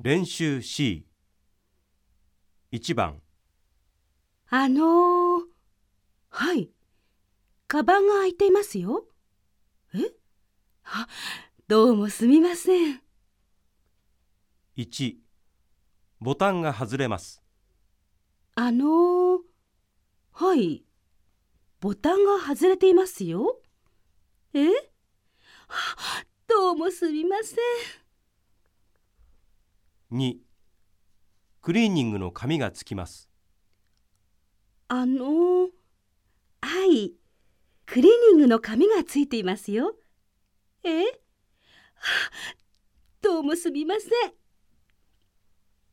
練習 C 1番あのー、はい。カバンが開いていますよ。え？あ、どうもすみません。1ボタンが外れますあのー、はい。ボタンが外れていますよ。え？あどうもすみません。2クリーニングの紙がつきますあの、はい。クリーニングの紙がついていますよ。え？どうもすみません。